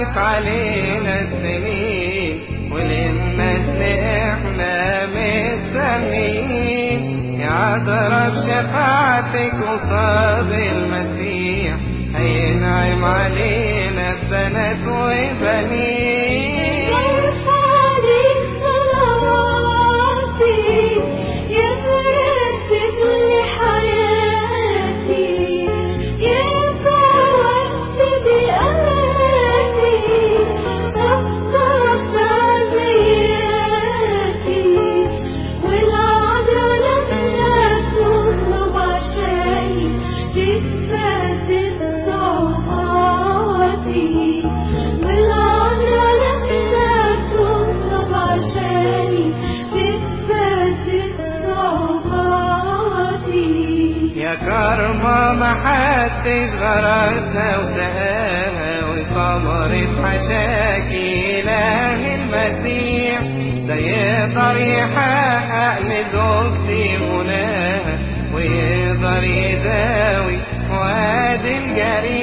عدت علينا السنين ونمت إحنا مستنين يا ضرب شفاعتك وصاب المسيح هينعم علينا البنات وبنين كرمة ما حدش غرسها وسقاها وثمرة حشاكي إله المسيح ده يقدر يحقق لزوجتي مناها ويقدر يداوي فؤاد الجريح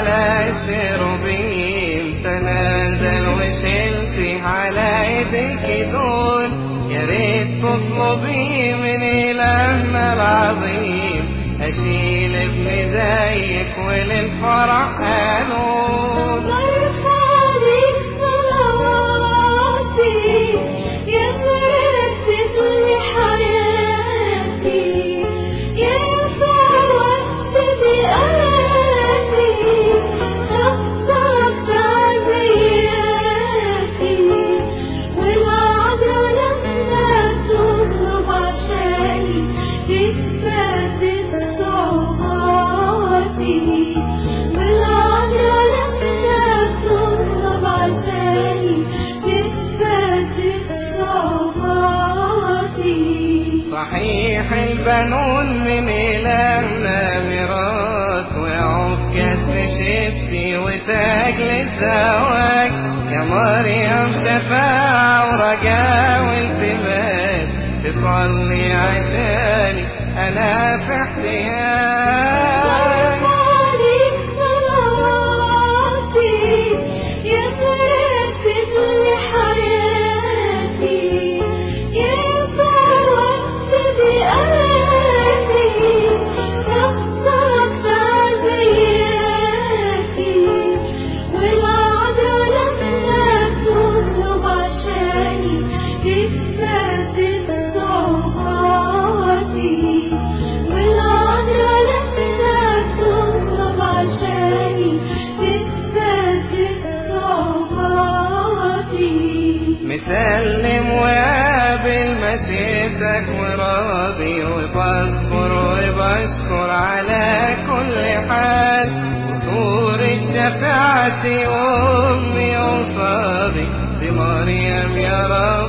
على الشروبيم تنازل وشلتي على ايديك دول يا ريت تطلبي من إلهنا العظيم. أشيل ابن زيك وللفرح قانون صحيح البنون من إلهنا ميراث وعكت في شفتي وتاج للزواج. يا مريم شفاعة ورجاء والتماس تصلي عشاني أنا في احتياج مسلم وقابل مشيتك وراضي وبذكر وبشكر على كل حال. وصورة شفاعتي وأمي وصادي دي مريم يا ربي